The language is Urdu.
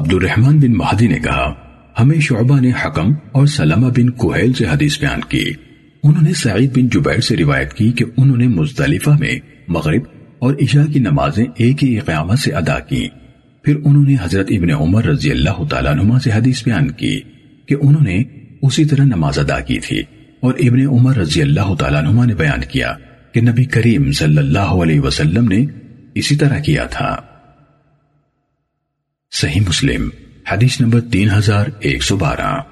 عبد الرحمن بن مہدی نے کہا، ہمیں شعبہ نے حکم اور سلمہ بن کوہیل سے حدیث بیان کی۔ انہوں نے سعید بن جبیر سے روایت کی کہ انہوں نے مزدلفہ میں مغرب اور عشاء کی نمازیں ایک ہی اقامت سے ادا کی پھر انہوں نے حضرت ابن عمر رضی اللہ تعالیٰ نما سے حدیث بیان کی کہ انہوں نے اسی طرح نماز ادا کی تھی۔ اور ابن عمر رضی اللہ تعالیٰ نما نے بیان کیا کہ نبی کریم صلی اللہ علیہ وسلم نے اسی طرح کیا تھا۔ صحیح مسلم حدیث نمبر تین ہزار ایک سو بارہ۔